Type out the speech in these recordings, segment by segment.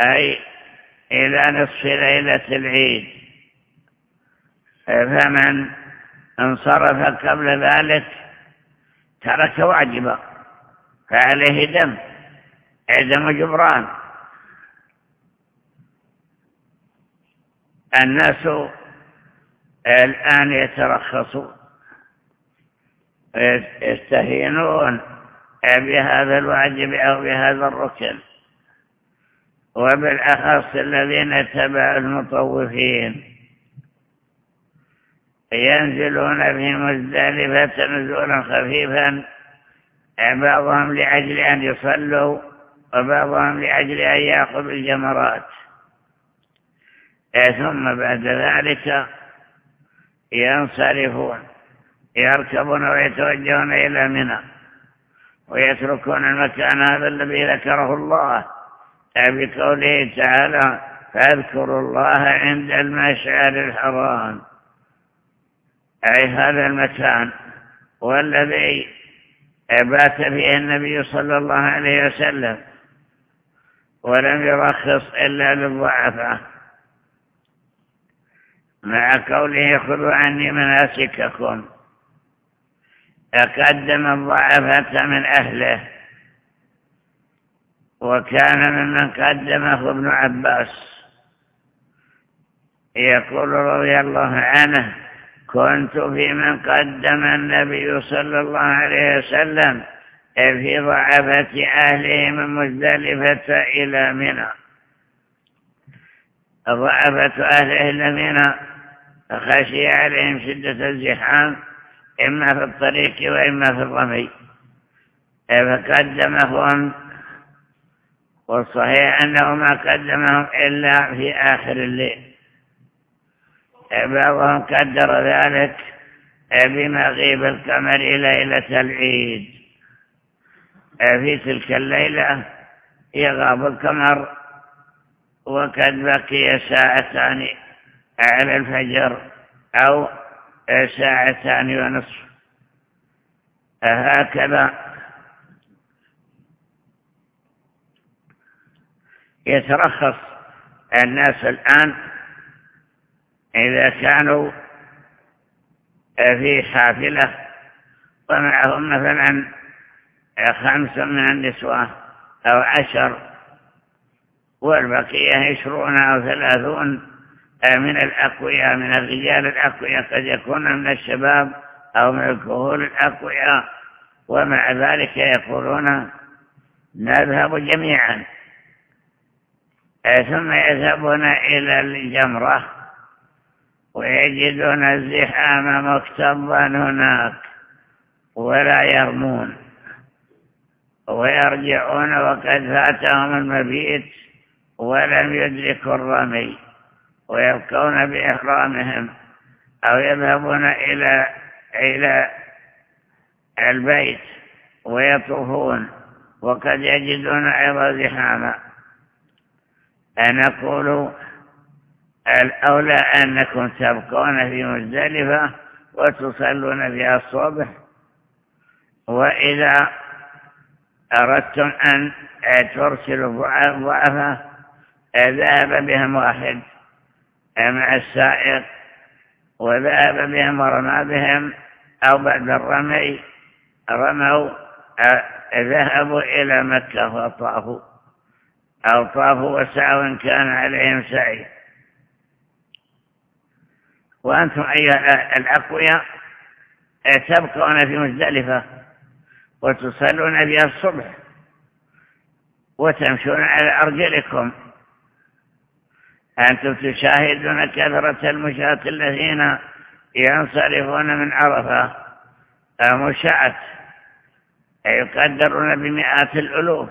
أي إلى نصف ليلة العيد. فمن انصرف قبل ذلك ترك واجبا فعليه دم دم جبران. الناس الآن يترخصون يستهينون بهذا الواجب أو بهذا الركن. وبالأخص الذين تبع المطوفين. ينزلون في مزدلفة نزولا خفيفا بعضهم لأجل أن يصلوا وبعضهم لأجل أن يأخذوا الجمرات. ثم بعد ذلك ينصرفون يركبون ويتوجهون إلى منى ويتركون المكان هذا الذي ذكره الله. بقوله تعالى فاذكروا الله عند المشعر الحرام. أي هذا المكان والذي بات فيه النبي صلى الله عليه وسلم ولم يرخص إلا للضعفاء. مع قوله خذوا عني مناسككم. تقدم الضعفة من أهله. وكان ممن قدمه ابن عباس. يقول رضي الله عنه كنت في من قدم النبي صلى الله عليه وسلم في ضعفة أهله من مزدلفة إلى منى. ضعفة أهله الذين خشي عليهم شدة الزحام إما في الطريق وإما في الرمي. فقدمهم والصحيح أنه ما قدمهم إلا في آخر الليل. بعضهم قدر ذلك بمغيب القمر ليلة العيد. في تلك الليلة يغاب القمر وقد بقي ساعتان على الفجر أو ساعتان ونصف. هكذا يترخص الناس الآن إذا كانوا في حافلة ومعهم مثلا خمس من النسوة أو عشر والبقية عشرون أو ثلاثون من الأقوياء من الرجال الأقوياء قد يكون من الشباب أو من الكهول الأقوياء ومع ذلك يقولون نذهب جميعا. ثم يذهبون إلى الجمرة ويجدون الزحام مكتبا هناك ولا يرمون ويرجعون وقد فاتهم المبيت ولم يدركوا الرمي ويبقون بإحرامهم أو يذهبون إلى إلى البيت ويطوفون وقد يجدون أيضا زحاما. نقول الأولى أنكم تبقون في مزدلفة وتصلون فيها الصبح وإذا أردتم أن ترسلوا ضعفة ذهب بهم واحد مع السائق وذهب بهم ورمى بهم أو بعد الرمي رموا ذهبوا إلى مكة وطافوا أو طافوا وسعوا إن كان عليهم سعي. وأنتم أيها الأقوياء تبقون في مزدلفة وتصلون بها الصبح وتمشون على أرجلكم. أنتم تشاهدون كثرة المشاة الذين ينصرفون من عرفة مشاة يقدرون بمئات الألوف.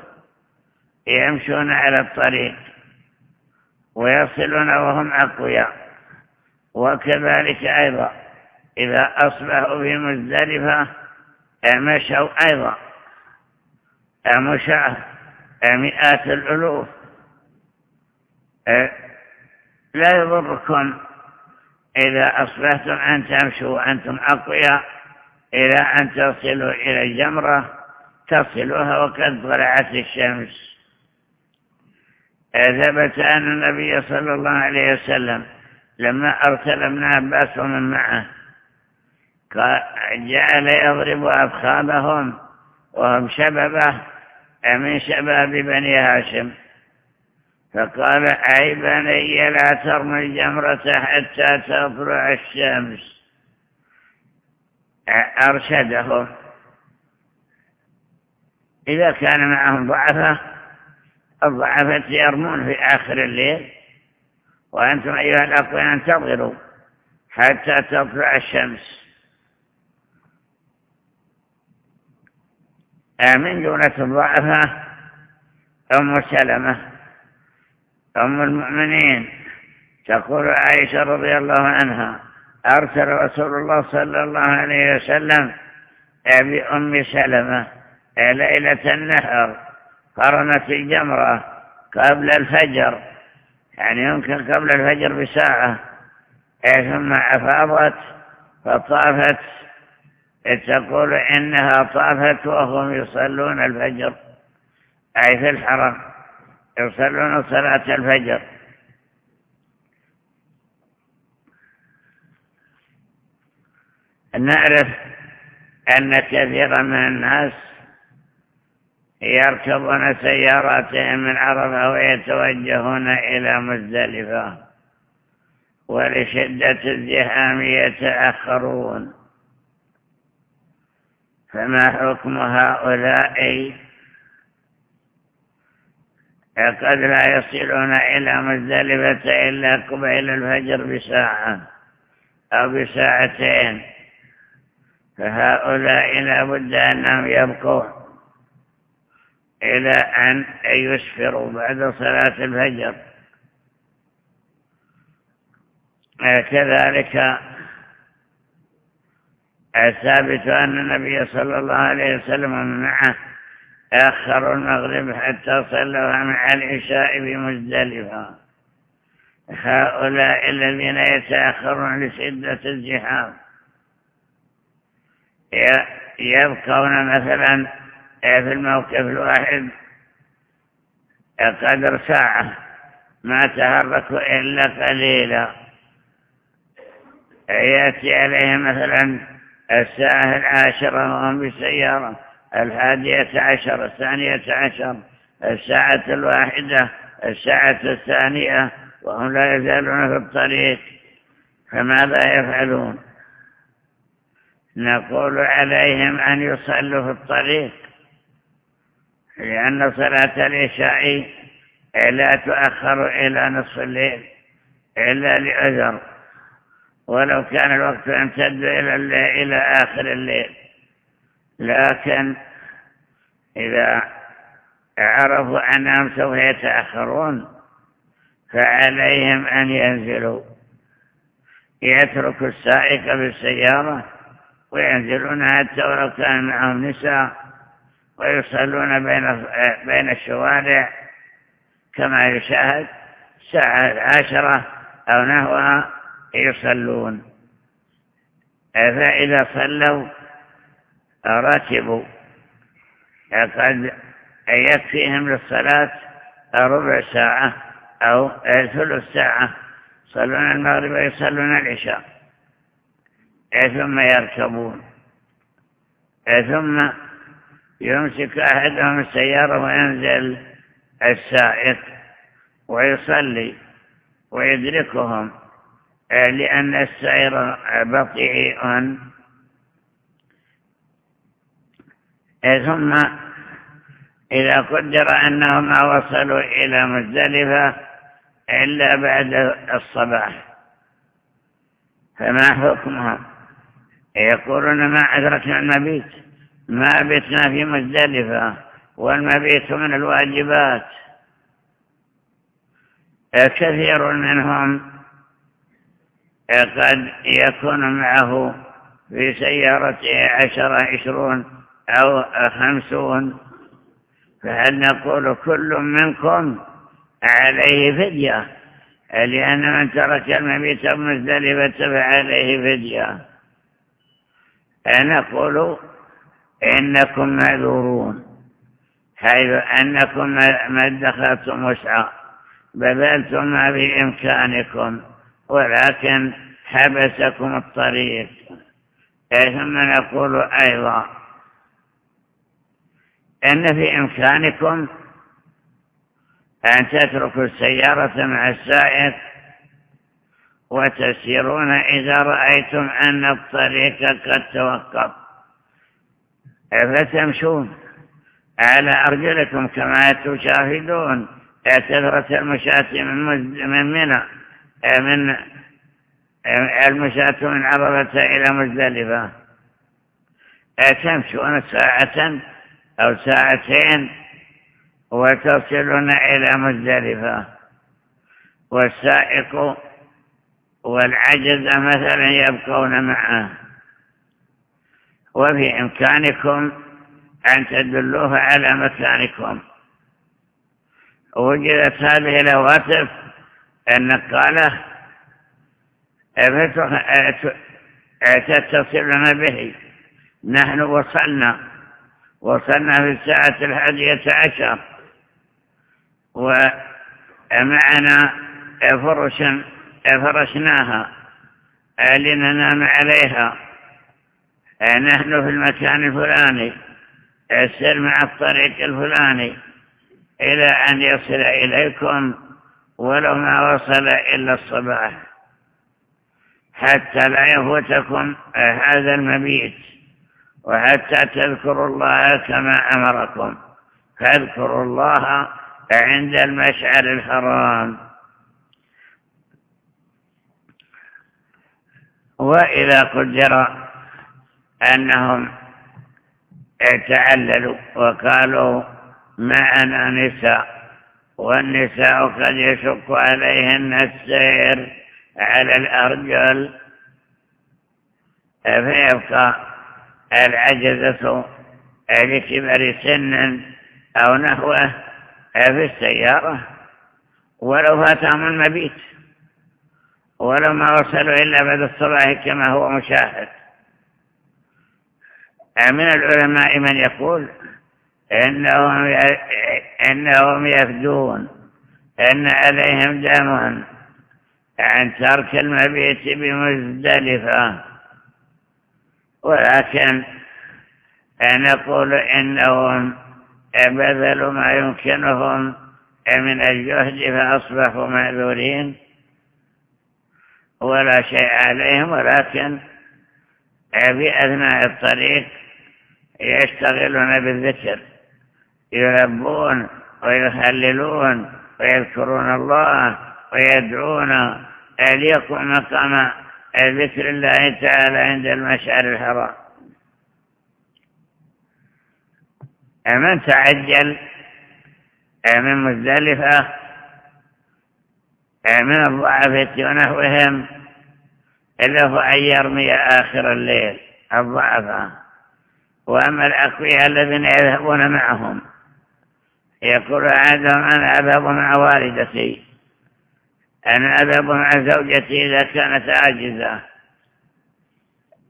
يمشون على الطريق ويصلون وهم أقوياء. وكذلك أيضا إذا أصبحوا في مزدلفة مشوا أيضا مشاة مئات الألوف. لا يضركم إذا أصبحتم أن تمشوا وأنتم أقوياء إلى أن تصلوا إلى الجمرة تصلوها وقد طلعت الشمس. ثبت أن النبي صلى الله عليه وسلم لما أرسل ابن عباس ومن معه جعل يضرب أفخاذهم وهم شببه من شباب بني هاشم. فقال أي بني لا ترمي الجمرة حتى تطلع الشمس. أرشدهم. إذا كان معهم ضعفة الضعفة يرمون في آخر الليل. وأنتم أيها الأقوياء أنتظروا حتى تطلع الشمس. من جملة الضعفة أم سلمة. أم المؤمنين. تقول عائشة رضي الله عنها أرسل رسول الله صلى الله عليه وسلم بأم سلمة ليلة النهر قرنت الجمرة قبل الفجر يعني يمكن قبل الفجر بساعة. ثم أفاضت فطافت. تقول إنها طافت وهم يصلون الفجر أي في الحرم يصلون صلاة الفجر. نعرف أن كثيرا من الناس يركبون سياراتهم من عرفة ويتوجهون إلى مزدلفة. ولشدة الزحام يتأخرون. فما حكم هؤلاء؟ قد لا يصلون إلى مزدلفة إلا قبيل الفجر بساعة أو بساعتين. فهؤلاء لا بد أنهم يبقون. إلى أن يسفروا بعد صلاة الفجر. كذلك الثابت أن النبي صلى الله عليه وسلم معه أخروا المغرب حتى صلوا مع العشاء بمزدلفة. هؤلاء الذين يتأخرون لشدة الزحام يبقون مثلا في الموقف الواحد قدر ساعة ما تحركوا إلا قليلا. يأتي عليهم مثلا الساعة العاشرة وهم بالسيارة الحادية عشر الثانية عشر الساعة الواحدة الساعة الثانية وهم لا يزالون في الطريق. فماذا يفعلون؟ نقول عليهم أن يصلوا في الطريق. لأن صلاة العشاء لا تؤخر إلى نصف الليل إلا لأذر ولو كان الوقت يمتد إلى, إلى آخر الليل. لكن إذا عرفوا أنهم سوف يتأخرون فعليهم أن ينزلوا. يتركوا السائق بالسيارة وينزلون حتى ولو كان معهم نساء. ويصلون بين بين الشوارع كما يشاهد ساعة عشرة أو نحوها يصلون. فإذا صلوا راتبوا. قد يكفيهم للصلاة ربع ساعة أو ثلث ساعة. صلون المغرب ويصلون العشاء. ثم يركبون. ثم يمسك أحدهم السيارة وينزل السائق ويصلي ويدركهم لأن السير بطيء ثم إذا قدر أنهم وصلوا إلى مزدلفة إلا بعد الصباح فما حكمهم؟ يقولون ما أدركنا المبيت. ما بتنا في مزدلفة والمبيت من الواجبات. كثير منهم قد يكون معه في سيارته عشر عشرون أو خمسون. فهل نقول كل منكم عليه فدية؟ لأن من ترك المبيت مزدلفة فعليه فدية. نقول إنكم معذورون. حيث أنكم ما ادخلتم وسعى بذلتم ما بإمكانكم ولكن حبسكم الطريق. ثم نقول أيضا إن في إمكانكم أن تتركوا السيارة مع السائق وتسيرون إذا رأيتم أن الطريق قد توقف. فتمشون على أرجلكم كما تشاهدون. كثرة المشاة من منى من المشاة من عربة إلى مزدلفة. تمشون ساعة أو ساعتين وتصلون إلى مزدلفة. والسائق والعجز مثلا يبقون معه. وفي إمكانكم أن تدلوه على مكانكم. وجدت هذه الهواتف النقالة تتصلنا به؟ نحن وصلنا. وصلنا في الساعة الحادية عشر. ومعنا فرش فرشناها لننام عليها. نحن في المكان الفلاني. السر مع الطريق الفلاني إلى أن يصل إليكم ولو ما وصل إلا الصباح حتى لا يفوتكم هذا المبيت. وحتى تذكروا الله كما أمركم. فاذكروا الله عند المشعر الحرام. وإذا قدر أنهم تعللوا وقالوا معنا نساء والنساء قد يشق عليهن السير على الأرجل. فيبقى العجزة لكبر سن أو نحوه في السيارة. ولو فاتهم المبيت ولو ما وصلوا إلا بعد الصباح كما هو مشاهد. من العلماء من يقول إنهم, إنهم يفدون إن عليهم دم عن ترك المبيت بمزدلفة. ولكن نقول إنهم بذلوا ما يمكنهم من الجهد فأصبحوا معذورين. ولا شيء عليهم ولكن في أثناء الطريق يشتغلون بالذكر يلبون ويخللون ويذكرون الله ويدعون. ليكون مقام ذكر الله تعالى عند المشعر الحرام. من تعجل من مزدلفة من الضعفة ونحوهم له أن يرمي آخر الليل الضعفة وأما الأقوياء الذين يذهبون معهم. يقول أحدهم أنا أذهب مع والدتي أنا أذهب مع زوجتي إذا كانت عاجزة.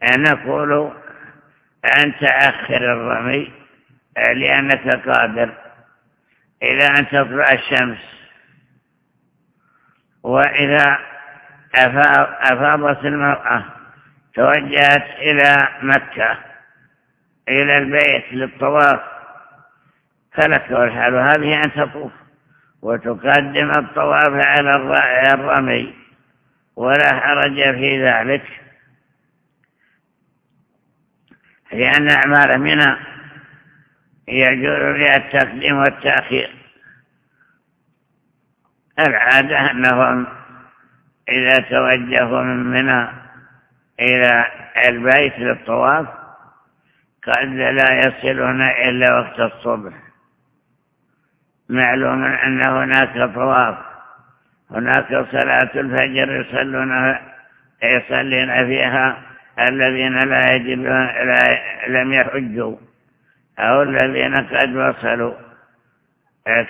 نقول أن تأخر الرمي لأنك قادر إلى أن تطلع الشمس. وإذا أفاضت المرأة توجهت إلى مكة. إلى البيت للطواف. فلك والحال هذه أن تطوف. وتقدم الطواف على الرمي. ولا حرج في ذلك. لأن أعمال منى يجوز فيها التقديم والتأخير. العادة أنهم إذا توجهوا من منى إلى البيت للطواف قد لا يصلون إلا وقت الصبح. معلوم أن هناك طواف. هناك صلاة الفجر يصلون يصلون فيها. الذين لا يجبون لا لم يحجوا. أو الذين قد وصلوا.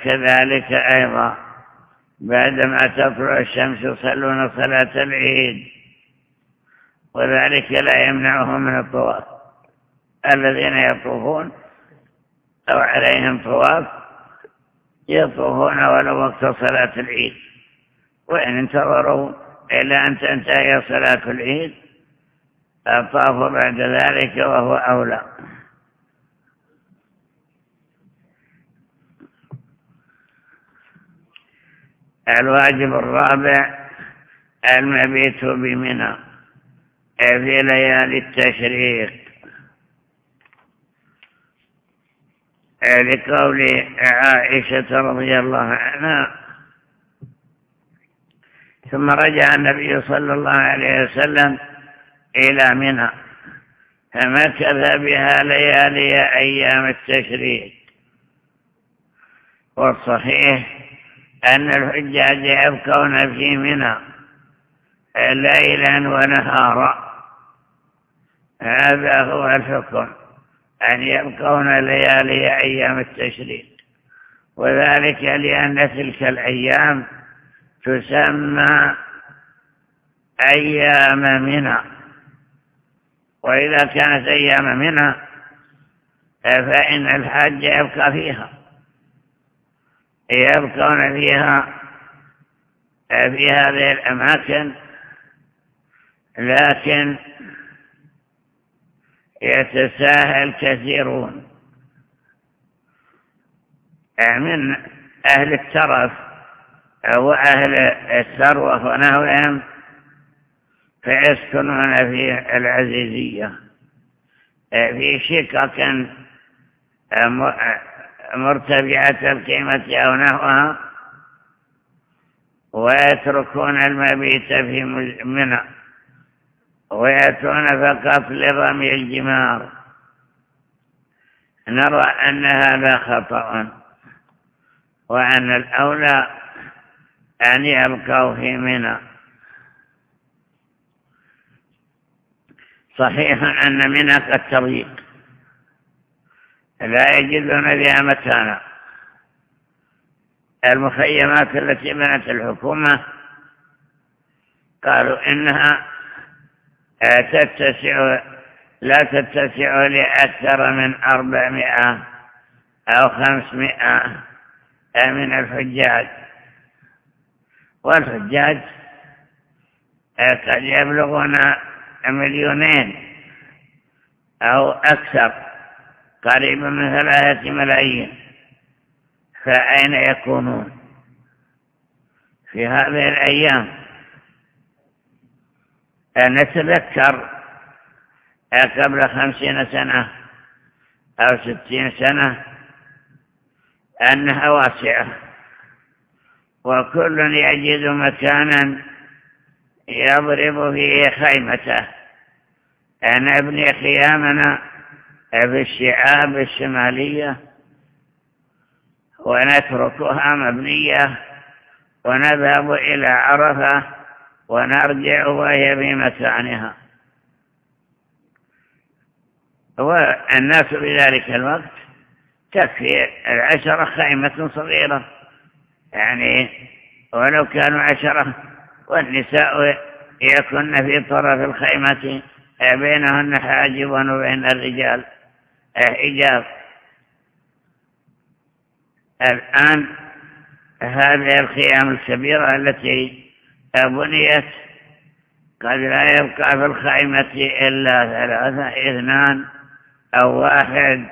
كذلك أيضا. بعدما تطلع الشمس يصلون صلاة العيد. وذلك لا يمنعهم من الطواف. الذين يطوفون أو عليهم طواف يطوفون ولو وقت صلاة العيد. وإن انتظروا إلى أن تنتهي صلاة العيد طافوا بعد ذلك وهو أولى. الواجب الرابع المبيت بمنى. في ليالي التشريق. لقول عائشة رضي الله عنها. ثم رجع النبي صلى الله عليه وسلم إلى منى. فمكث بها ليالي أيام التشريق. والصحيح أن الحجاج يبقون في منى ليلا ونهارا. هذا هو الحكم. أن يبقون ليالي أيام التشريق. وذلك لأن تلك الأيام تسمى أيام منى. وإذا كانت أيام منى فإن الحج يبقى فيها. يبقون فيها في هذه الأماكن لكن يتساهل كثيرون. من أهل الترف أو أهل الثروة ونحوهم فيسكنون في العزيزية في شقق مرتفعة القيمة أو نحوها ويتركون المبيت في منى. ويأتون فقط لرمي الجمار. نرى أن هذا خطأ. وأن الأولى أن يبقوا في منى. صحيح أن منى قد تضيق. لا يجدون فيها مكانا المخيمات التي بنت الحكومة قالوا إنها تتسع لا تتسع لأكثر من أربعمائة أو خمسمائة من الحجاج. والحجاج قد يبلغون مليونين أو أكثر قريبا من ثلاثة ملايين. فأين يكونون؟ في هذه الأيام. نتذكر قبل خمسين سنة أو ستين سنة أنها واسعة وكل يجد مكانا يضرب فيه خيمته. أن نبني خيامنا في الشعاب الشمالية ونتركها مبنية ونذهب إلى عرفة ونرجع وهي في مكانها والناس بذلك الوقت تكفي العشرة خيمة صغيرة. يعني ولو كانوا عشرة والنساء يكن في طرف الخيمة بينهن حاجب وبين الرجال. حجاب الآن هذه الخيام الكبيرة التي بنيت قد لا يبقى في الخيمة إلا ثلاثة إثنان أو واحد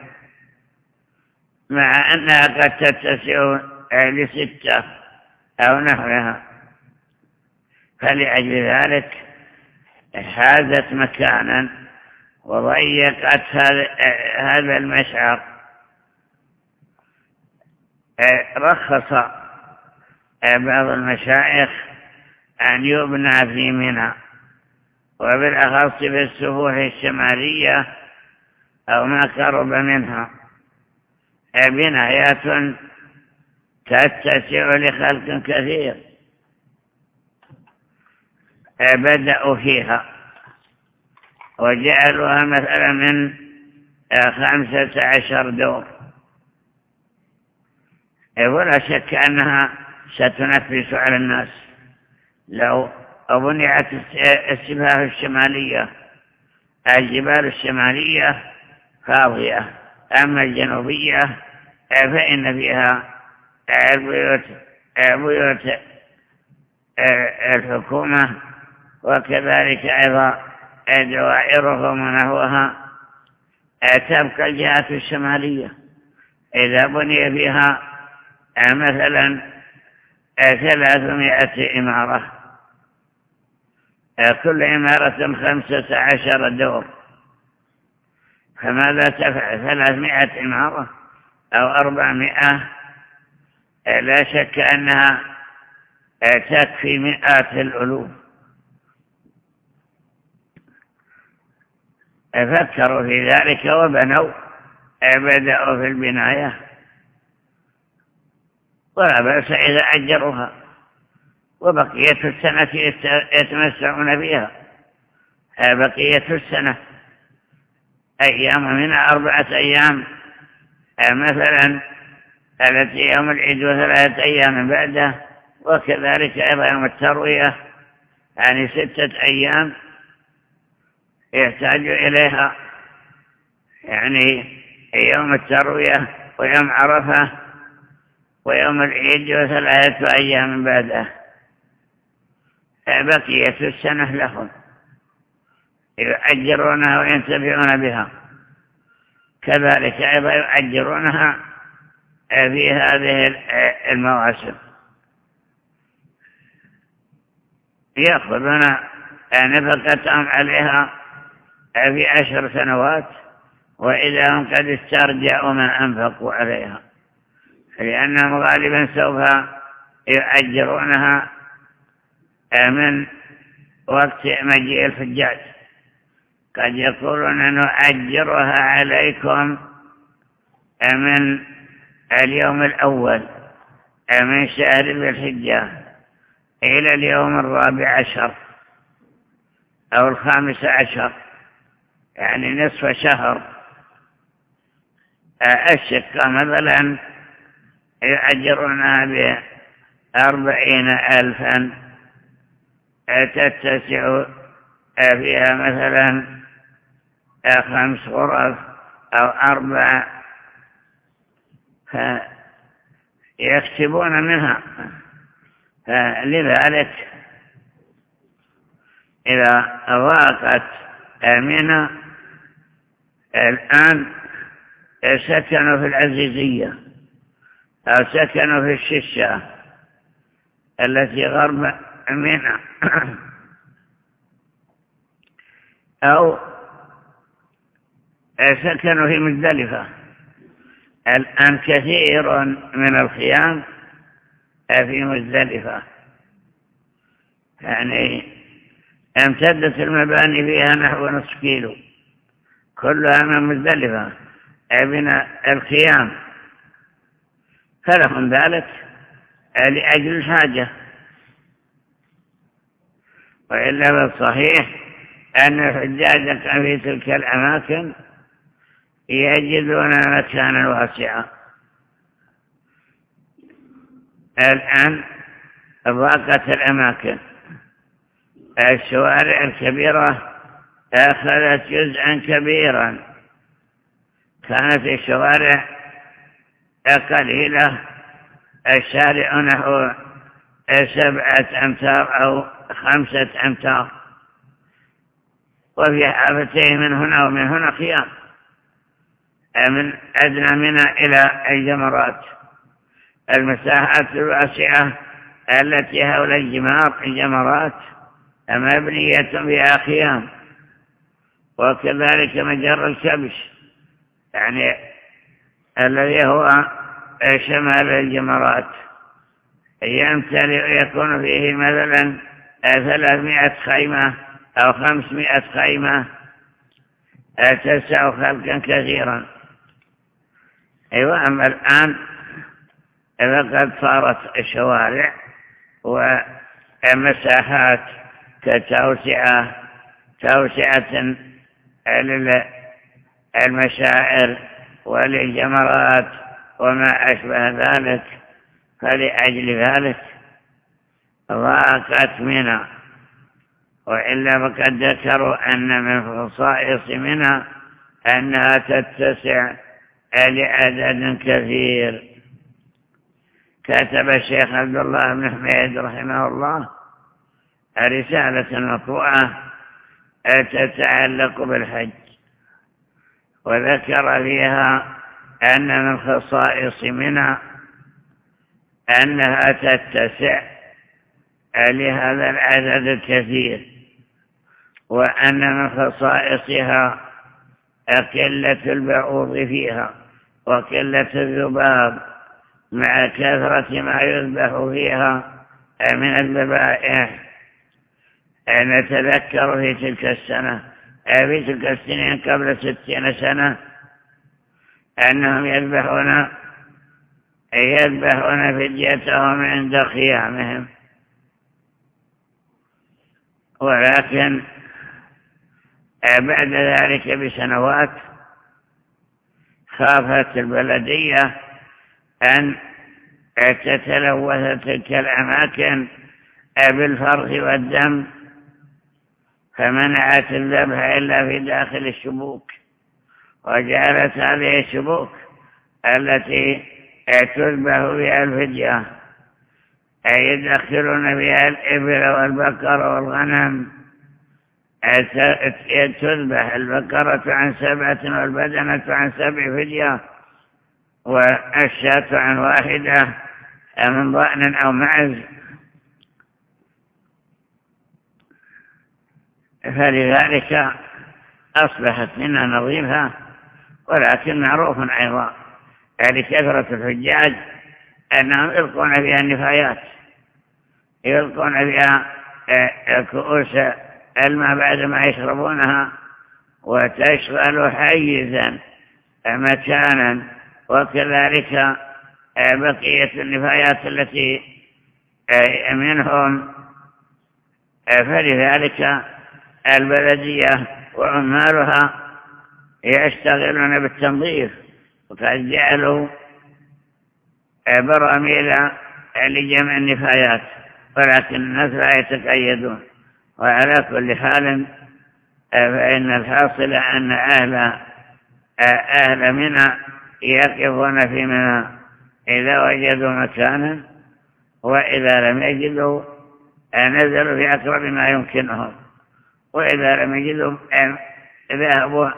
مع أنها قد تتسع لستة أو نحوها. فلأجل ذلك حازت مكانا وضيقت هذا المشعر. رخص بعض المشايخ أن يبنى في منى. وبالأخص في السفوح الشمالية أو ما قرب منها. بنايات تتسع لخلق كثير. بدأوا فيها. وجعلوها مثلا من خمسة عشر دور. ولا شك أنها ستنفس على الناس. لو بنيت السفاح الشمالية الجبال الشمالية فاضية أما الجنوبية فإن فيها البيوت بيوت الحكومة وكذلك أيضا دوائرهم ونحوها تبقى الجهات الشمالية. إذا بني فيها مثلا ثلاثمائة إمارة. كل إمارة خمسة عشر دور. فماذا تفعل ثلاثمائة إمارة أو أربعمائة؟ لا شك أنها تكفي مئات الألوف فكروا في ذلك وبنوا بدأوا في البناية. ولا بأس إذا أجروها. وبقية السنة يتمسعون بها. بقية السنة. أيام من أربعة أيام. مثلا التي يوم العيد وثلاثة أيام بعده وكذلك أيضا يوم التروية. يعني ستة أيام يحتاج إليها. يعني يوم التروية ويوم عرفة ويوم العيد وثلاثة أيام بعده. بقية السنة لهم. يؤجرونها وينتفعون بها. كذلك أيضا يؤجرونها في هذه المواسم. يأخذون نفقتهم عليها في عشر سنوات وإذا هم قد استرجعوا ما أنفقوا عليها. لأنهم غالبا سوف يؤجرونها من وقت مجيء الحجاج. قد يقولون نؤجرها عليكم. من اليوم الأول من شهر الحجة إلى اليوم الرابع عشر أو الخامس عشر يعني نصف شهر. الشقة مثلا يؤجرونها بأربعين ألفا. تتسع فيها مثلا خمس غرف أو أربع فيكتبون منها. فلذلك إذا ضاقت منها الآن سكنوا في العزيزية أو سكنوا في الششة التي غرب منها. أو سكنوا في مزدلفة. الآن كثير من الخيام في مزدلفة. يعني امتدت المباني فيها نحو نصف كيلو. كلها من مزدلفة. ابن الخيام. فلهم ذلك لأجل الحاجة وإلا بالصحيح أن الحجاج في تلك الأماكن يجدون مكانا واسعا. الآن ضاقت الأماكن. الشوارع الكبيرة أخذت جزءا كبيرا. كانت الشوارع قليلة. الشارع نحو سبعة أمتار أو خمسة أمتار. وفي حافتين من هنا ومن هنا خيام من أدنى منها إلى الجمرات. المساحات الواسعة التي حول الجمار الجمرات مبنية بها خيام وكذلك مجر الكبش يعني الذي هو شمال الجمرات. يمتلئ يكون فيه مثلا ثلاثمائة خيمة أو خمسمائة خيمة تسع خلقا كثيرا. أيوة أما الآن فقد صارت الشوارع ومساحات كتوسعة توسعة للمشاعر وللجمرات وما أشبه ذلك. فلأجل ذلك ضاقت منها. وإلا فقد ذكروا أن من خصائص منها أنها تتسع لعدد كثير. كتب الشيخ عبد الله بن حميد رحمه الله رسالة مطوعة تتعلق بالحج. وذكر فيها أن من خصائص منى أنها تتسع لهذا العدد الكثير وأن من خصائصها قلة البعوض فيها وقلة الذباب مع كثرة ما يذبح فيها من الذبائح. نتذكر في تلك السنة في تلك السنين قبل ستين سنة أنهم يذبحون يذبحون فديتهم عند خيامهم ولكن بعد ذلك بسنوات خافت البلدية أن تتلوث تلك الأماكن بالفرخ والدم فمنعت الذبح إلا في داخل الشبوك وجعلت هذه الشبوك التي تذبح بها الفدية يدخلون بها الإبل والبقر والغنم. تذبح البقرة عن سبعة والبدنة عن سبع فدية والشاة عن واحدة من ضأن أو معز. فلذلك أصبحت منا نظيفة ولكن معروف أيضا. يعني كثرة الحجاج أنهم يلقون فيها النفايات. يلقون فيها آه، كؤوس الماء بعد ما يشربونها وتشغل حيزا مكانا وكذلك آه، بقية النفايات التي آه، منهم فلذلك البلدية وعمالها يشتغلون بالتنظيف. وقد جعلوا براميل لجمع النفايات. ولكن الناس لا يتقيدون. وعلى كل حال فإن الحاصل أن أهل أهل منى يقفون في منى. إذا وجدوا مكانا وإذا لم يجدوا نزلوا في أقرب ما يمكنهم. وإذا لم يجدوا ذهبوا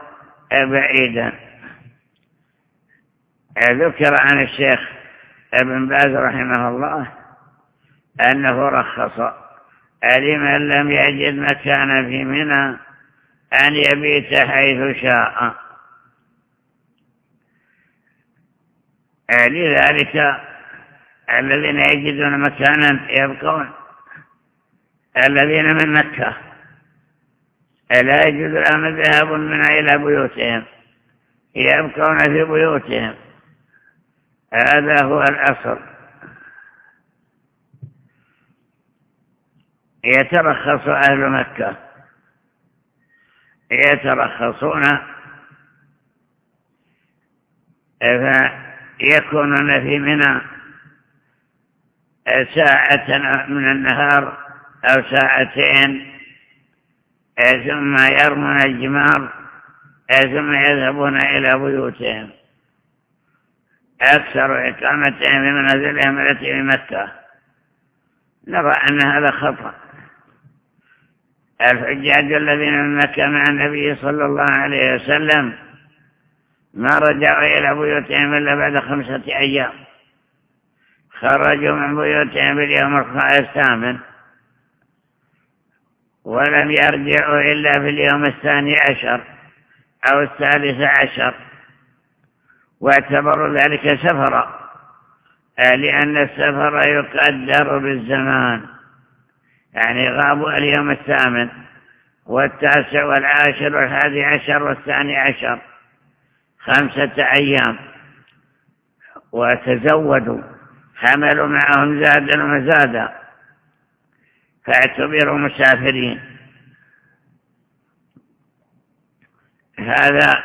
بعيدا. ذكر عن الشيخ ابن باز رحمه الله أنه رخص. لمن لم يجد مكانا في منى أن يبيت حيث شاء. لذلك الذين يجدون مكانا يبقون. الذين من مكة. لا يجوز لهم الذهاب من إلى بيوتهم. يبقون في بيوتهم. هذا هو الأصل. يترخص أهل مكة. يترخصون فيكونون في منى. ساعة من النهار أو ساعتين. ثم يرمون الجمار. ثم يذهبون إلى بيوتهم. أكثر إقامتهم في منازلهم التي في مكة. نرى أن هذا خطأ. الحجاج الذين مكة مع النبي صلى الله عليه وسلم ما رجعوا إلى بيوتهم إلا بعد خمسة أيام. خرجوا من بيوتهم باليوم الثامن ولم يرجعوا إلا في اليوم الثاني عشر أو الثالث عشر واعتبروا ذلك سفرا لأن السفر يقدر بالزمان. يعني غابوا اليوم الثامن والتاسع والعاشر والحادي عشر والثاني عشر خمسة أيام. وتزودوا حملوا معهم زادا ومزادا فاعتبروا مسافرين. هذا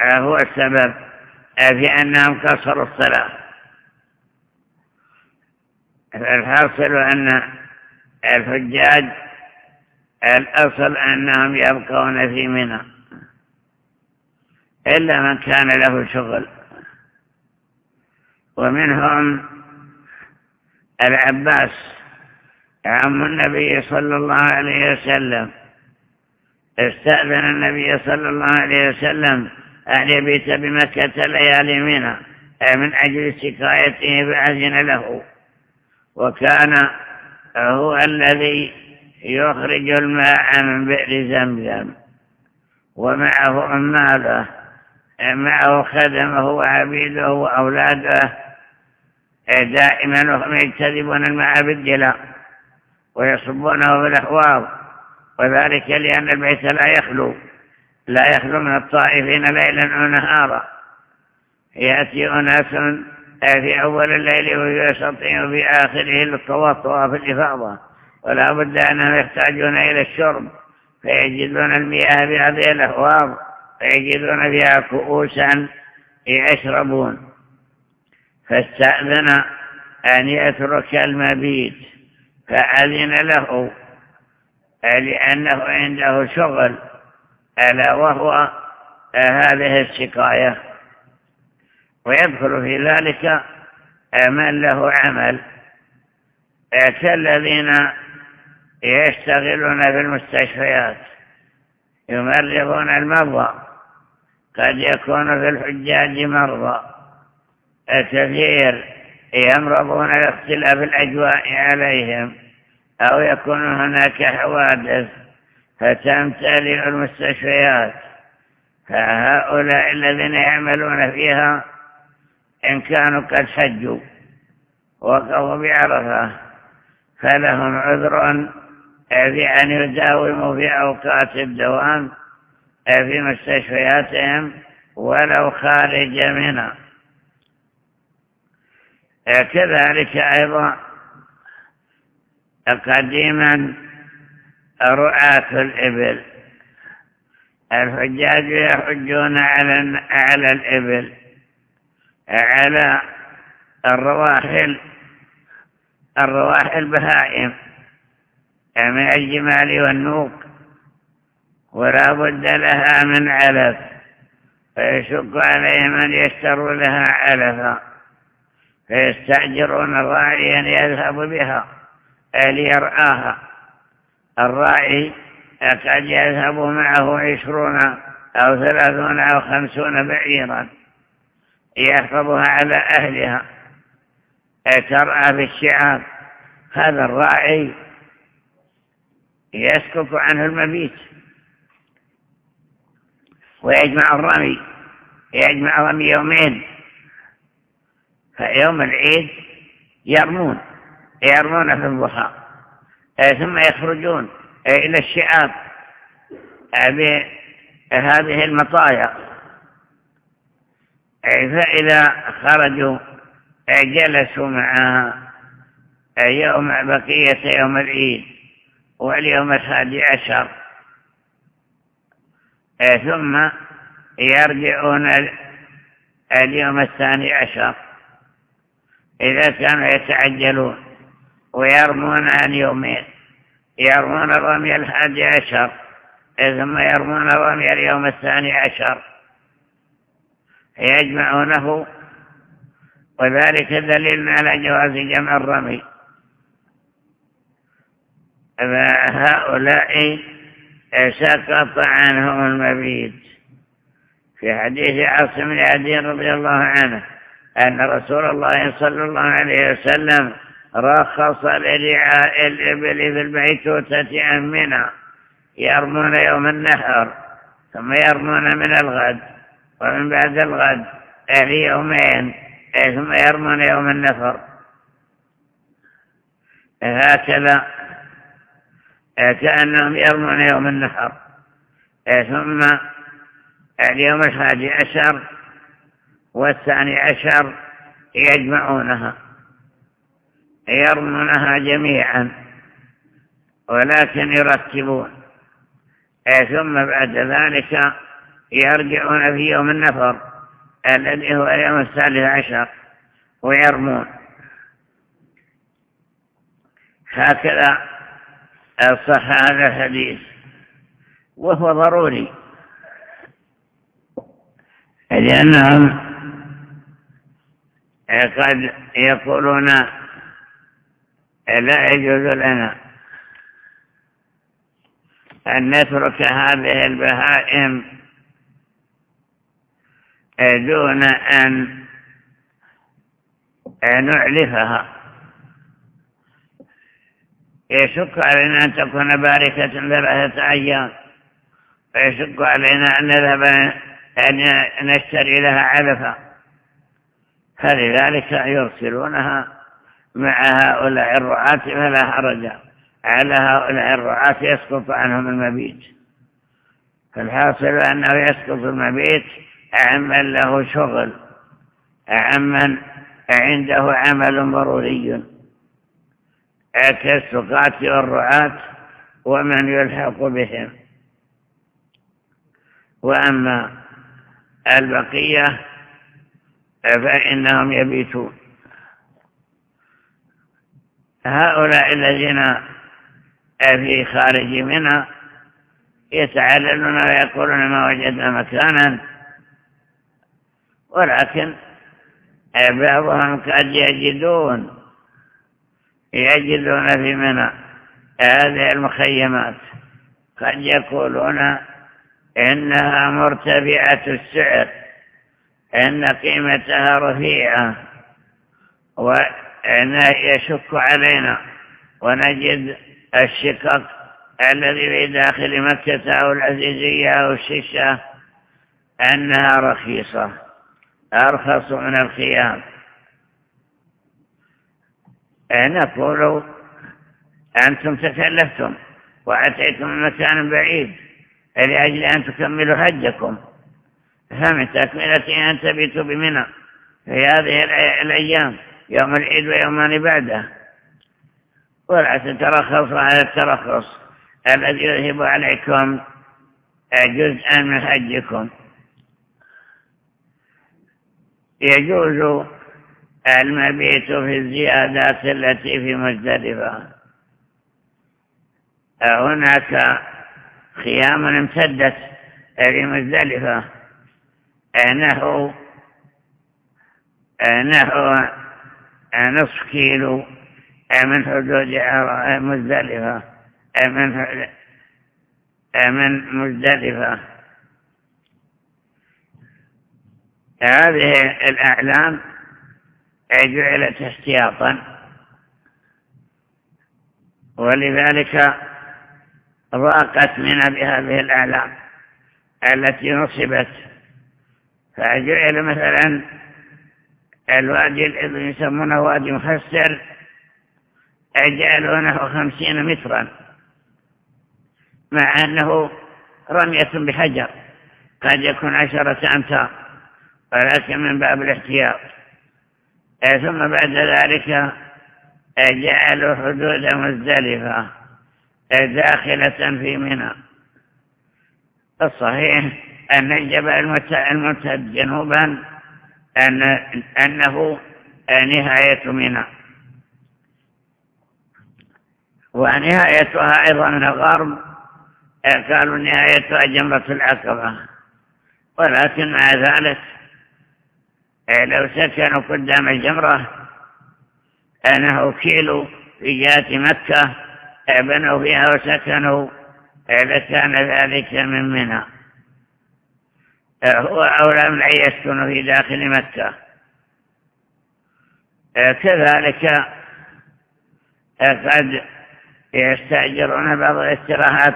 هو السبب في أنهم كسروا الصلاة. الحاصل أن الحجاج الأصل أنهم يبقون في منى إلا من كان له شغل. ومنهم العباس عم النبي صلى الله عليه وسلم. استأذن النبي صلى الله عليه وسلم أن يبيت بمكة ليالي منى من أجل سكايته فأذن له. وكان هو الذي يخرج الماء من بئر زمزم. ومعه عماله معه خدمه وعبيده وأولاده. دائما وهم يجتذبون الماء بالدلاء ويصبونه بالأحواض وذلك لأن البيت لا يخلو لا يخلو من الطائفين ليلا ونهارا يأتي أناس في أول الليل ويستطيع في آخره التوطؤ في الإفاضة. ولا بد أنهم يحتاجون إلى الشرب. فيجدون المياه بهذه الأحواض فيجدون فيها كؤوسا يشربون. فاستأذن أن يترك المبيت. فأذن له لأنه عنده شغل. ألا وهو هذه السقاية ويدخل في ذلك من له عمل. كالذين يشتغلون في المستشفيات يمرضون المرضى قد يكون في الحجاج مرضى. كثير يمرضون لاختلاف الأجواء عليهم أو يكون هناك حوادث فتمتلئ المستشفيات. فهؤلاء الذين يعملون فيها إن كانوا قد حجوا وقضوا بعرفة فلهم عذر في أن يداوموا في أوقات الدوام في مستشفياتهم ولو خارج منها. كذلك أيضا قديما رعاة الإبل. الحجاج يحجون على الإبل. على الرواحل الرواحل بهائم. من الجمال والنوق؟ ولا بد لها من علف فيشق عليهم أن يشتروا لها علفا فيستأجرون الراعي أن يذهب بها ليرآها الراعي قد يذهب معه عشرون أو ثلاثون أو خمسون بعيرا. يحفظها على أهلها. ترأى في الشعاب. هذا الراعي يسكت عنه المبيت. ويجمع الرمي. يجمع رمي يومين. فيوم العيد يرمون. يرمون في الضحى. ثم يخرجون إلى الشعاب. بهذه المطايا. فإذا خرجوا جلسوا معها يوم بقية يوم العيد واليوم الحادي عشر. ثم يرجعون اليوم الثاني عشر. إذا كانوا يتعجلون ويرمون عن يومين يرمون الرمي الحادي عشر ثم يرمون الرمي اليوم الثاني عشر. يجمعونه وذلك دليل على جواز جمع الرمي. فهؤلاء سقط عنهم المبيت. في حديث عاصم بن عدي رضي الله عنه أن رسول الله صلى الله عليه وسلم رخص لرعاء الإبل في البيتوتة عن يرمون يوم النحر ثم يرمون من الغد. ومن بعد الغد في يومين ثم يرمون يوم النفر هكذا كأنهم يرمون يوم النحر ثم اليوم الحادي عشر والثاني عشر يجمعونها يرمونها جميعا ولكن يرتبون. ثم بعد ذلك يرجعون في يوم النفر الذي هو اليوم الثالث عشر ويرمون. هكذا صح هذا الحديث وهو ضروري. لأنهم قد يقولون لا يجوز لنا أن نترك هذه البهائم دون أن نعلفها يشك علينا أن تكون باركة ثلاثة أيام. ويشك علينا أن نذهب أن نشتري لها علفا فلذلك يرسلونها مع هؤلاء الرعاة فلا حرج. على هؤلاء الرعاة يسقط عنهم المبيت. فالحاصل أنه يسقط المبيت عمن له شغل عمن عنده عمل ضروري. كالسقاة والرعاة ومن يلحق بهم. وأما البقية فإنهم يبيتون. هؤلاء الذين في خارج منها يتعللون ويقولون ما وجدنا مكانا. ولكن بعضهم قد يجدون يجدون في منى هذه المخيمات قد يقولون إنها مرتفعة السعر إن قيمتها رفيعة وإن يشك علينا ونجد الشقق الذي في داخل مكة أو العزيزية أو الشيشة أنها رخيصة. أرخص من الخيام. نقول أنتم تكلفتم وأتيتم من مكان بعيد لأجل أن تكملوا حجكم. فمن تكملة أن تبيتوا بمنى في هذه الأيام يوم العيد ويومان بعده. ولا تترخصوا على الترخص الذي يذهب عليكم جزءا من حجكم. يجوز المبيت في الزيادات التي في مزدلفة هناك خيام امتدت في مزدلفة نحو نحو نصف كيلو من حدود مزدلفة من مزدلفة هذه الأعلام جعلت احتياطا ولذلك ضاقت من بهذه الأعلام التي نصبت. فجعل مثلا الوادي الذي يسمونه وادي مفسر جعلونه خمسين مترا مع أنه رمية بحجر قد يكون عشرة أمتار. ولكن من باب الاحتياط ثم بعد ذلك جعلوا حدود مزدلفة داخلة في منى. الصحيح أن الجبل الممتد جنوبا أن أنه نهاية منى. ونهايتها أيضا الغرب قالوا نهايتها جمرة العقبة. ولكن مع ذلك لو سكنوا قدام الجمرة أنه كيلو في جهة مكة بنوا فيها وسكنوا لكان ذلك من منى. هو أولى من أن يسكنوا في داخل مكة. كذلك قد يستأجرون بعض الاستراحات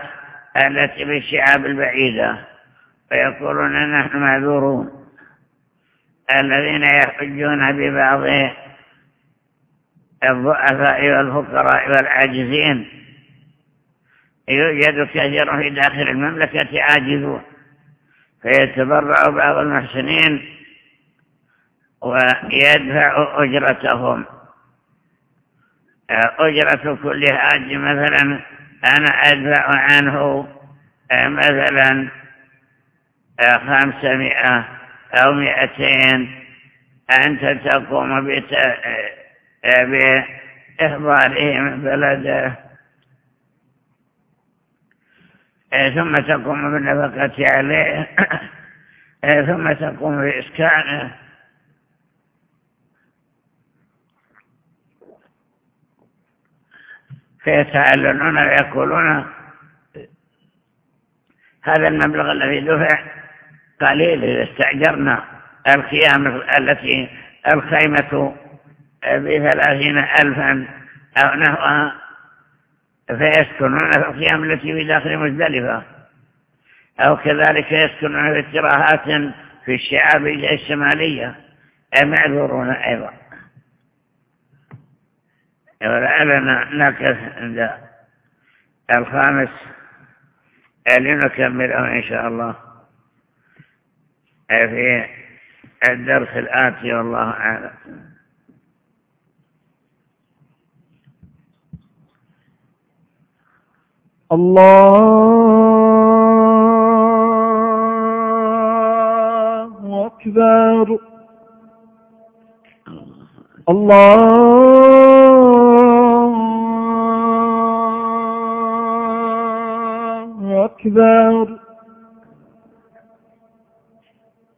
التي في الشعاب البعيدة ويقولون نحن معذورون. الذين يحجون ببعض الضعفاء والفقراء والعاجزين. يوجد كثير في داخل المملكة عاجزون فيتبرع بعض المحسنين ويدفع أجرتهم. أجرة كل حاج مثلا أنا أدفع عنه مثلا خمسمائة أو مئتين أنت تقوم بإحضاره من بلده. ثم تقوم بالنفقة عليه. ثم تقوم بإسكانه. فيتعلنون ويقولون هذا المبلغ الذي دفع قليل إذا استأجرنا الخيام التي الخيمة بثلاثين ألفا أو نحوها فيسكنون في الخيام التي في داخل مزدلفة. أو كذلك يسكنون في استراحات في الشعاب الشمالية. معذورون أيضا؟ ولعلنا نقف عند الخامس. لنكمله إن شاء الله. في الدرس الآتي والله أعلم. الله أكبر. الله أكبر.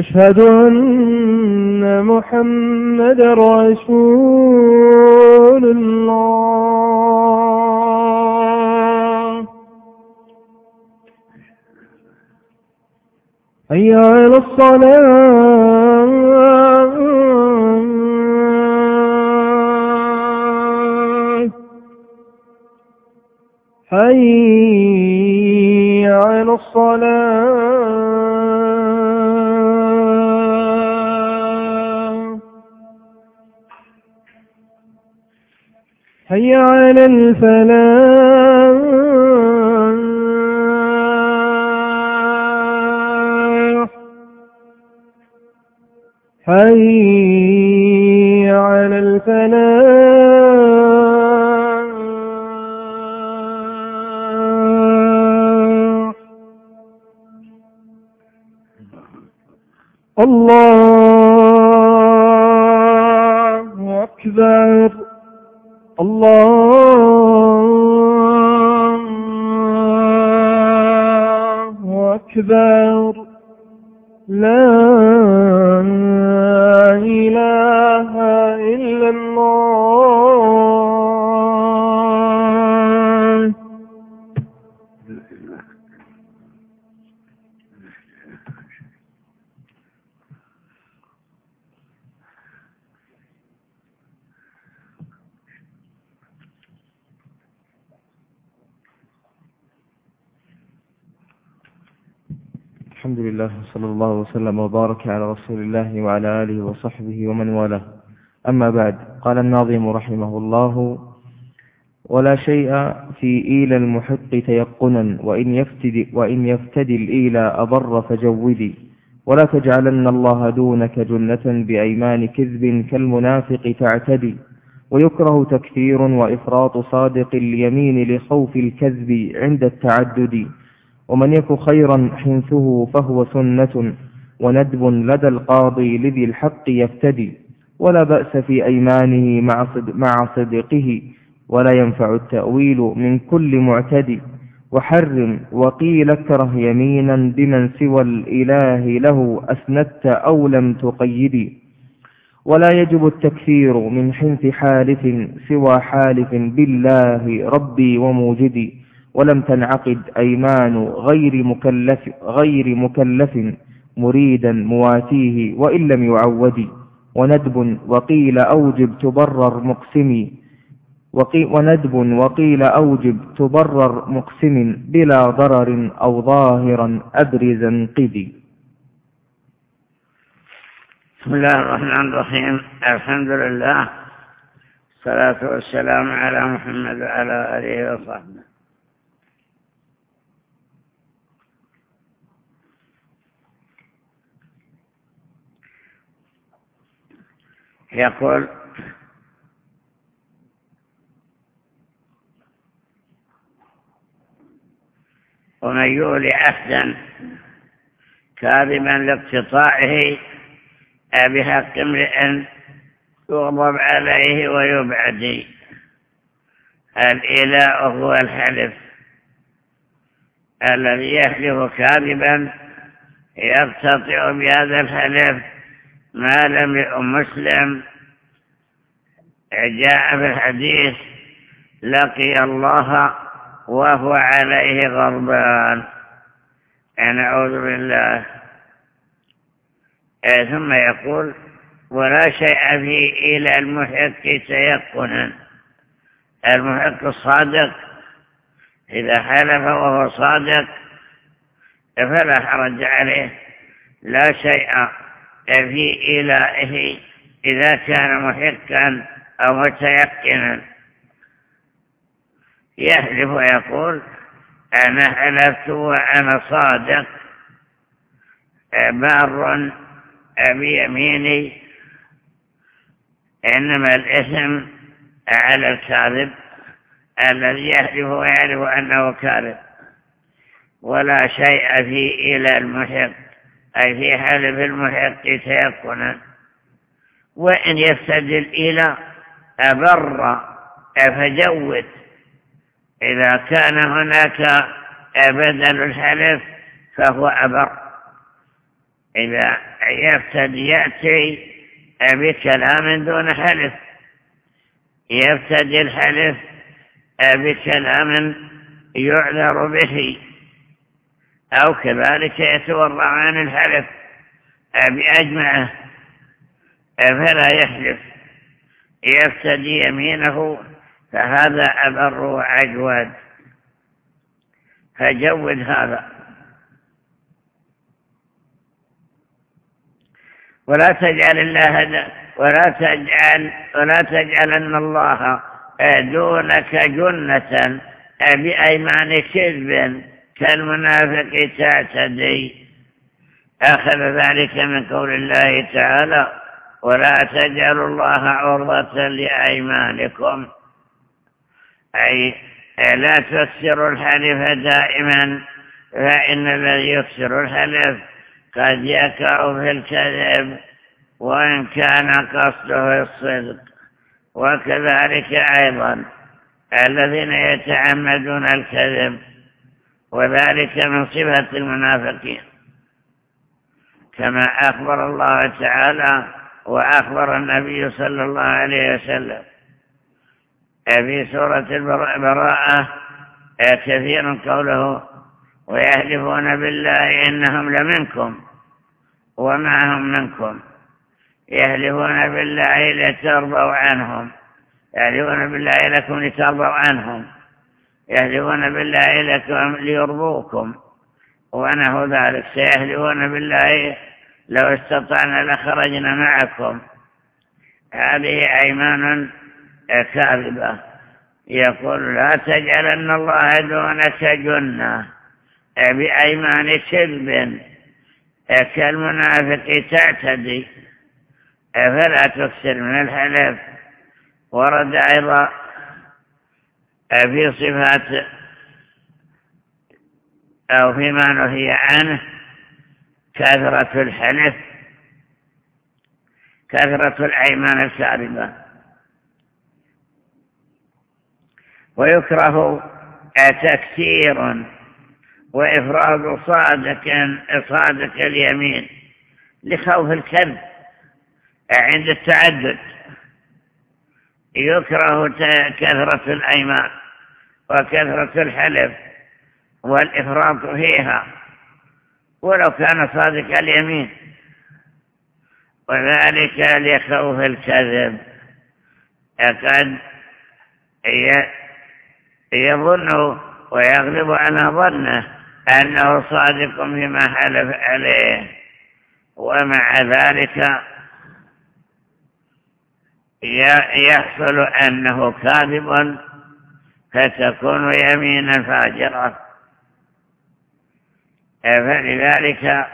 أشهد أن محمد رسول الله. حي على الصلاة. حي على الصلاة. حي على الفلاح. حي لله صلى الله وسلم وبارك على رسول الله وعلى آله وصحبه ومن والاه أما بعد قال الناظم رحمه الله ولا شيء في إيل المحق تيقنا وإن يفتد, وإن يفتدي الإيل أضر فجودي ولا تجعلن الله دونك جنة بأيمان كذب كالمنافق تعتدي ويكره تكثير وإفراط صادق اليمين لخوف الكذب عند التعدد ومن يك خيرا حنثه فهو سنة وندب لدى القاضي لذي الحق يفتدي ولا بأس في أيمانه مع, صد مع صدقه ولا ينفع التأويل من كل معتدي وحرم وقيل اكره يمينا بمن سوى الإله له أسندت أو لم تقيدي ولا يجب التكفير من حنث حالف سوى حالف بالله ربي وموجدي ولم تنعقد أيمان غير مكلف, غير مكلف مريدا مواتيه وإن لم يعود. وندب وقيل أوجب تبرر مقسمي وندب وقيل أوجب تبرر مقسم بلا ضرر أو ظاهرا أبرزا قدي بسم الله الرحمن الرحيم. الحمد لله. الصلاة والسلام على محمد وعلى آله وصحبه. يقول ومن يولي عهدا كاذبا لاقتطاعه بحق امرئ يغضب عليه ويبعد الإله هو الحلف الذي يحلف كاذبا يقتطع بهذا الحلف ما لم يكن مسلم جاء في الحديث لقي الله وهو عليه غضبان. نعوذ بالله. ثم يقول ولا شيء فيه إلى المحق تيقنا المحق الصادق إذا حلف وهو صادق فلا حرج عليه. لا شيء في إلهه إذا كان محقا أو متيقنا. يحلف ويقول أنا حلفت وأنا صادق. بار بيميني. إنما الإثم على الكاذب. الذي يحلف ويعرف أنه كاذب. ولا شيء في إلى المحق. أي في حلف المحق تيقنا وإن يستدل إلى أبر فجود إذا كان هناك بدل الحلف فهو أبر. إذا يفتدي يأتي بكلام دون حلف. يفتدي الحلف بكلام يعذر به. أو كذلك يتورع عن الحلف. بأجمعه فلا يحلف؟ يفتدي يمينه فهذا أبر وعجود فجود هذا. ولا تجعل الله ولا تجعل ولا تجعلن الله دونك جنة بأيمان كذب كالمنافق تعتدي. أخذ ذلك من قول الله تعالى ولا تجعلوا الله عرضة لأيمانكم. أي لا تكسروا الحلف دائما فإن الذي يكسر الحلف قد يقع في الكذب وإن كان قصده الصدق. وكذلك أيضا الذين يتعمدون الكذب وذلك من صفة المنافقين. كما أخبر الله تعالى وأخبر النبي صلى الله عليه وسلم. في سورة البراءة كثير قوله ويحلفون بالله إنهم لمنكم وما هم منكم. يحلفون بالله لترضوا عنهم. يحلفون بالله لكم لترضوا عنهم. يحلفون بالله لكم ليرضوكم. ونحو ذلك. سيحلفون بالله لو استطعنا لخرجنا معكم. هذه أيمان كاذبة. يقول لا تجعلن الله دونك جنة بأيمان كذب كالمنافق تعتدي. فلا تكثر من الحلف. ورد أيضا في صفات أو فيما نهي عنه كثرة الحلف كثرة الأيمان الكاذبة ويكره تكثير وإفراد صادق صادق اليمين لخوف الكذب عند التعدد. يكره كثرة الأيمان. وكثرة الحلف والإفراط فيها. ولو كان صادق اليمين. وذلك لخوف الكذب. قد يظن ويغلب على ظنه أنه صادق فيما حلف عليه. ومع ذلك يحصل أنه كاذب فتكون يمينا فاجرة فلذلك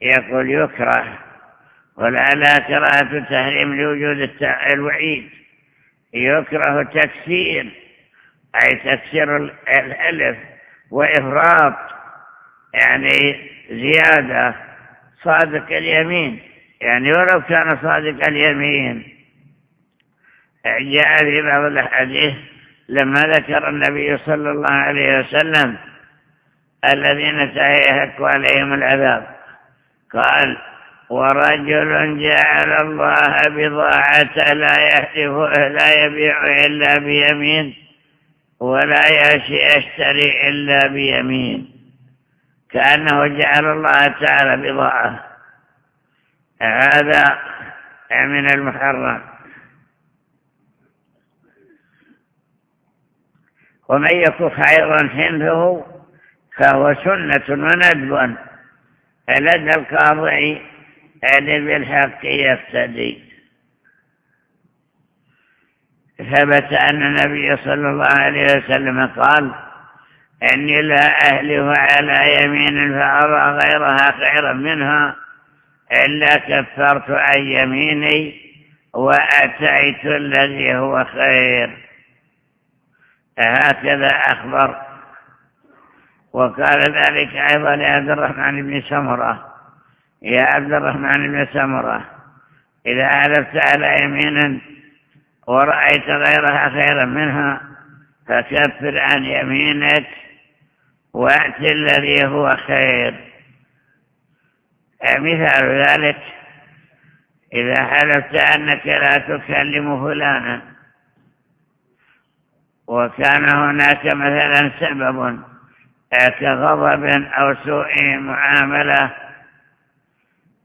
يقول يكره. ولا لا كراهة تحريم لوجود الوعيد؟ يكره تكسير أي تكسير الألف وإفراط يعني زيادة صادق اليمين. يعني ولو كان صادق اليمين. جاء في بعض الحديث لما ذكر النبي صلى الله عليه وسلم الذين سيهك عليهم العذاب قال ورجل جعل الله بضاعة لا يحلف لا يبيع إلا بيمين ولا يشتري إلا بيمين. كأنه جعل الله تعالى بضاعة. هذا من المحرم. ومن يكن خيرا حنفه فهو سنة وندب. لدى القاضي بالحق يفتدي. ثبت أن النبي صلى الله عليه وسلم قال إني لا أهله على يمين فأرى غيرها خيرا منها إلا كفرت عن يميني وأتيت الذي هو خير. هكذا أخبر. وقال ذلك أيضا لعبد الرحمن بن سمرة. يا عبد الرحمن بن سمرة إذا أعلفت على يمينا ورأيت غيرها خيرا منها فكفر عن يمينك وأت الذي هو خير. مثال ذلك إذا حلفت أنك لا تكلم فلانا وكان هناك مثلا سبب كغضب أو سوء معاملة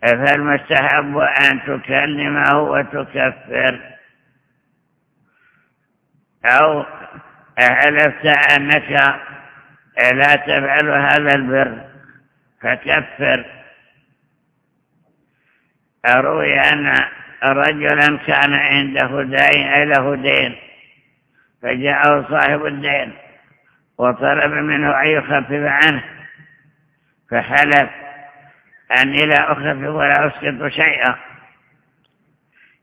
فالمستحب أن تكلمه وتكفر. أو حلفت أنك لا تفعل هذا البر فكفر. أروي أن رجلا كان عنده دين له دين فجاءه صاحب الدين وطلب منه أن يخفف عنه فحلف أني لا أخفف ولا أسقط شيئا.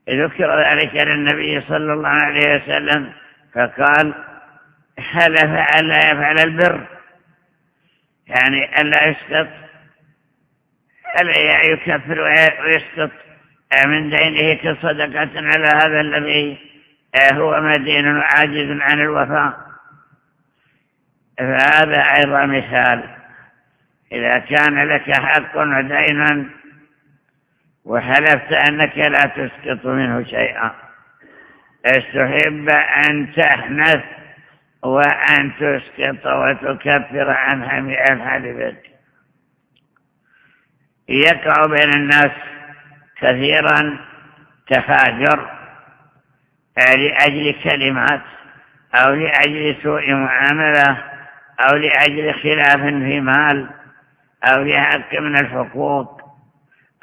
ذكر ذلك للنبي صلى الله عليه وسلم فقال حلف ألا يفعل البر يعني ألا يسقط ألا يكفر ويسقط من دينه كصدقة على هذا الذي هو مدين وعاجز عن الوفاء. فهذا أيضا مثال. إذا كان لك حق ودينا وحلفت أنك لا تسقط منه شيئا استحب أن تحنث وأن تسقط وتكفر عن حلفك يقع بين الناس كثيرا تفاجر. لأجل كلمات أو لأجل سوء معاملة أو لأجل خلاف في مال أو لحق من الحقوق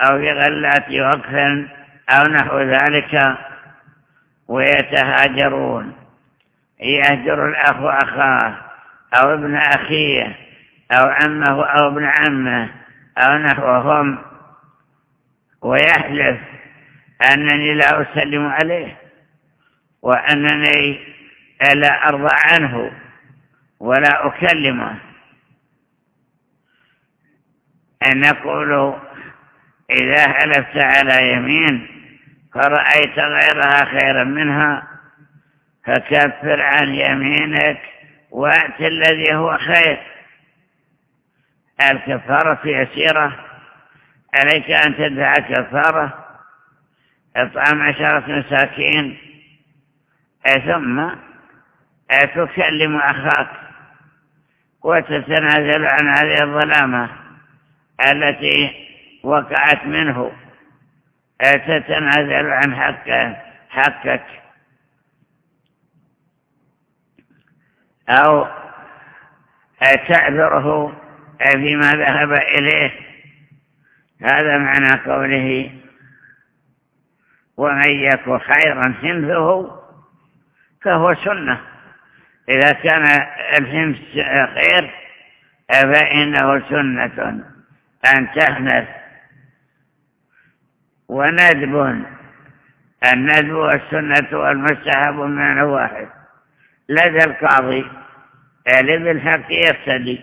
أو لغلات وقف أو نحو ذلك. ويتهاجرون. يهجر الأخ أخاه أو ابن أخيه أو عمه أو ابن عمه أو نحوهم. ويحلف أنني لا أسلم عليه. وأنني لا أرضى عنه ولا أكلمه. أن نقول إذا حلفت على يمين فرأيت غيرها خيرا منها فكفر عن يمينك وأت الذي هو خير. الكفارة يسيرة عليك أن تدفع كفارة إطعام عشرة مساكين. ثم تكلم أخاك وتتنازل عن هذه الظلامة التي وقعت منه. تتنازل عن حقك حقك. أو تعذره فيما ذهب إليه. هذا معنى قوله ومن يك خيرا حمثه فهو سنة. إذا كان الحمث خير فإنه سنة. أن تحنث وندب. الندب والسنة والمستحب من واحد. لدى القاضي لذي الحق يفتدي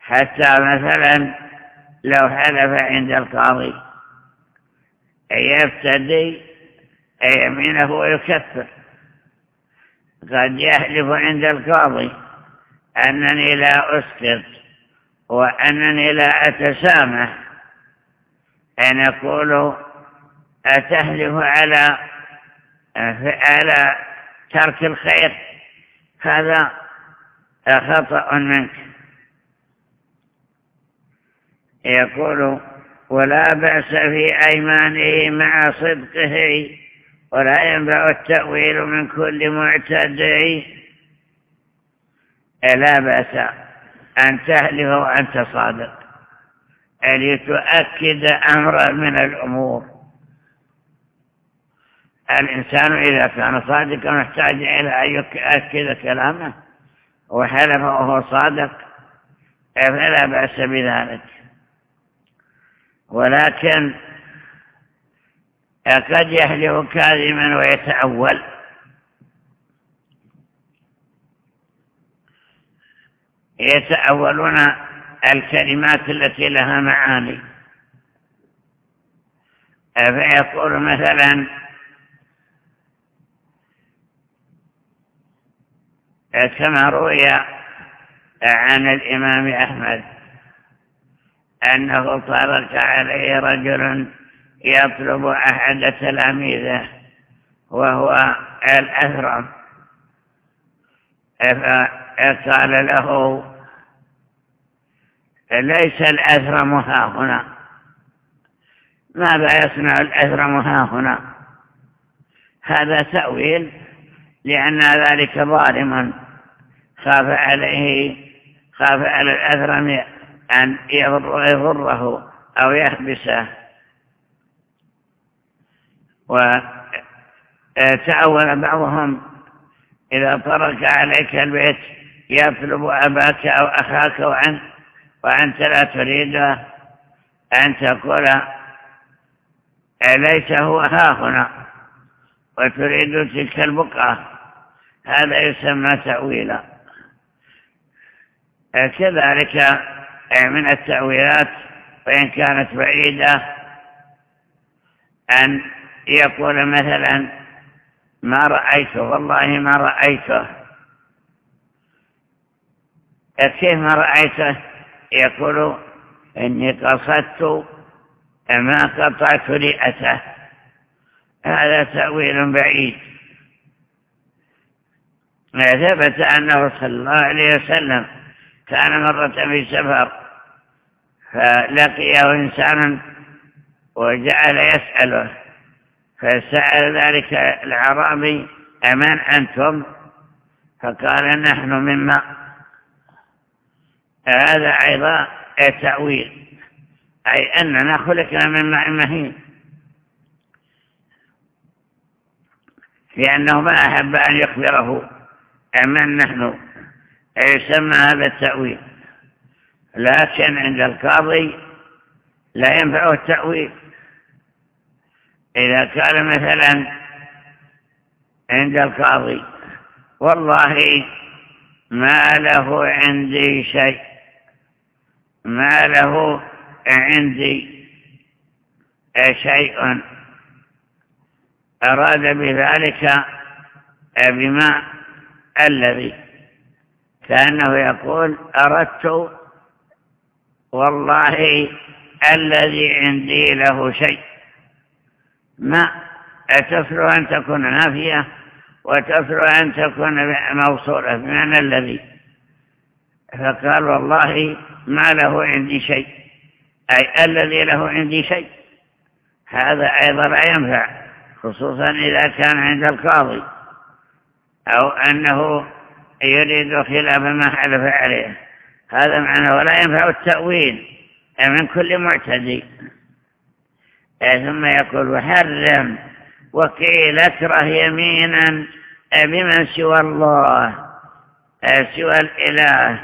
حتى مثلا لو حلف عند القاضي يفتدي يمينه ويكفر. قد يحلف عند القاضي أنني لا أسكت وأنني لا أتسامح. أن يقول أتحلف على على ترك الخير. هذا خطأ منك. يقول ولا بأس في أيمانه مع صدقه. ولا ينبع التأويل من كل معتدع لا بأس أن تهلف وأنت صادق لتؤكد أمرا من الأمور. الإنسان إذا كان صادقا محتاج إلى أن يؤكد كلامه وحلف وهو صادق. فلا بأس بذلك. ولكن قد يحلف كاذبا ويتأول. يتأولون الكلمات التي لها معاني. فيقول مثلا كما روي عن الإمام أحمد أنه طرق عليه رجل يطلب أحد تلاميذه وهو الأثرم فقال له ليس الأثرم ها هنا. ماذا يصنع الأثرم ها هنا؟ هذا تأويل لأن ذلك ظالما خاف عليه خاف على الأثرم أن يضره أو يحبسه وتعول بعضهم إذا ترك عليك البيت يطلب أباك أو أخاك وأنت, وأنت لا تريد أن تقول ليس هو ها هنا وتريد تلك البقعة؟ هذا يسمى تأويلا كذلك من التأويلات وإن كانت بعيدة أن يقول مثلا ما رأيته والله ما رأيته كيف ما رأيته يقول إني قصدت ما قطعت رئته هذا تأويل بعيد. ثبت أنه صلى الله عليه وسلم كان مرة في سفر فلقيه إنسان وجعل يسأله. فسأل ذلك العرابي أمن أنتم؟ فقال نحن مما هذا أيضا تأويل أي أننا خلقنا من ماء مهين. لأنه ما أحب أن يخبره أمن نحن يسمى هذا التأويل. لكن عند القاضي لا ينفعه التأويل. إذا كان مثلا عند القاضي والله ما له عندي شيء ما له عندي شيء. أراد بذلك بما الذي كأنه يقول أردت والله الذي عندي له شيء. ما تصل أن تكون نافية وتصل أن تكون موصولة بمعنى الذي. فقال والله ما له عندي شيء أي الذي له عندي شيء. هذا أيضا لا ينفع خصوصا إذا كان عند القاضي أو أنه يريد خلاف ما حلف عليه. هذا معنى ولا ينفع التأويل من كل معتدي. ثم يقول وحرم وقيل أكره يمينا بمن سوى الله سوى الإله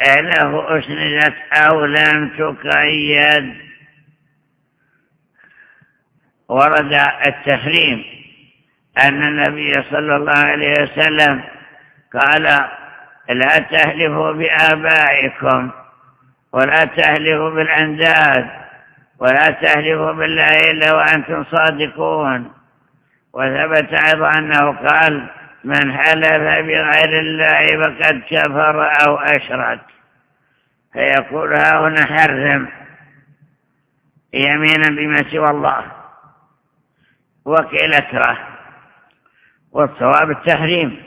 له أسندت أو لم تقيد. ورد التحريم أن النبي صلى الله عليه وسلم قال لا تهلفوا بآبائكم ولا تهلفوا بالأنداد ولا تهلفوا بالله إلا وأنتم صادقون. وثبت أيضا أنه قال من حلف بغير الله فقد كفر أو أشرك. فيقول ها هنا حرم يمينا بما سوى الله وكيل أكره والصواب التحريم.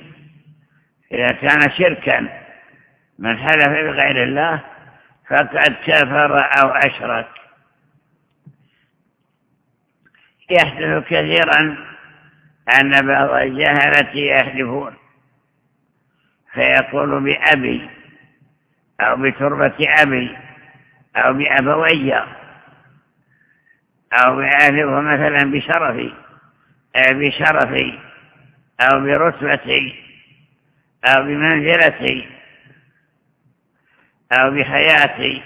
إذا كان شركا من حلف بغير الله فقد كفر أو أشرك. يحدث كثيرا أن بعض الجهلة يحلفون فيقول بأبي أو بتربة أبي أو بأبوي أو يحلف مثلا بشرفي بشرفي أو برتبتي أو بمنزلتي أو بحياتي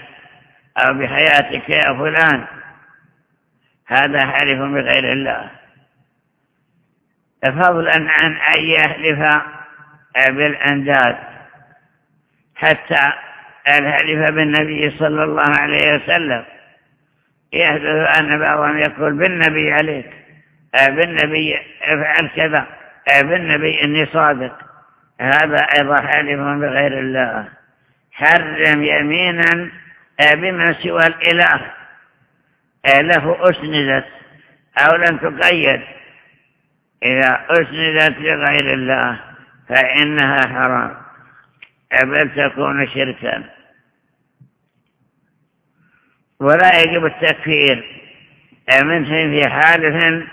أو بحياتك يا فلان. هذا حلف بغير الله. فضلا عن أن يحلف بالأنداد حتى الحلف بالنبي صلى الله عليه وسلم. يحدث أن بعضهم يقول بالنبي عليك بالنبي افعل كذا بالنبي إني صادق. هذا أيضا حلف بغير الله. حرم يمينا بما سوى الإله. له أسندت أو لم تقيد. إذا أسندت لغير الله فإنها حرام. بل تكون شركا. ولا يجب التكفير. منه في حالف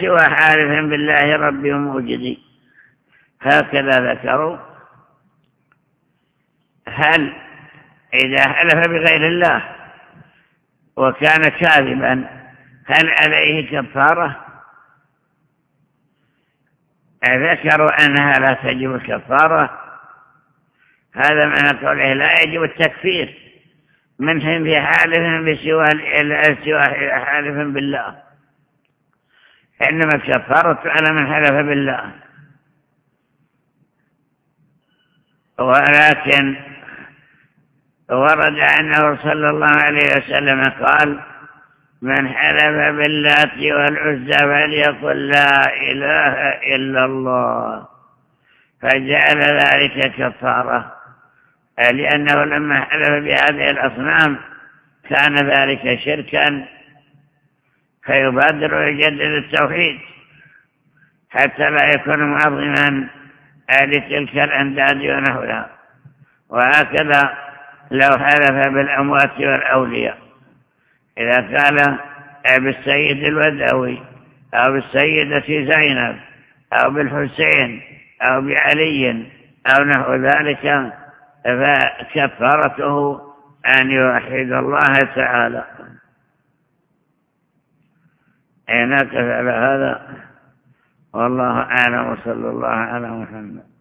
سوى حالف بالله ربي وموجدي. هكذا ذكروا. هل إذا حلف بغير الله وكان كاذبا هل عليه كفارة؟ ذكروا أنها لا تجب الكفارة. هذا معنى قوله لا يجب التكفير منهم في حالف بسوى حالف بالله. إنما الكفارة على من حلف بالله. ولكن ورد أنه صلى الله عليه وسلم قال من حلف باللات والعزى فليقل لا إله إلا الله. فجعل ذلك كفارة لأنه لما حلف بهذه الأصنام كان ذلك شركا فيبادر ويجدد التوحيد حتى لا يكون معظما لتلك الأنداد ونحوها. وهكذا لو حلف بالأموات والأولياء. إذا قال بالسيد الودوي أو بالسيدة زينب أو بالحسين أو بعلي أو نحو ذلك فكفرته أن يوحد الله تعالى. نقف على هذا. والله أعلم وصلى الله على محمد.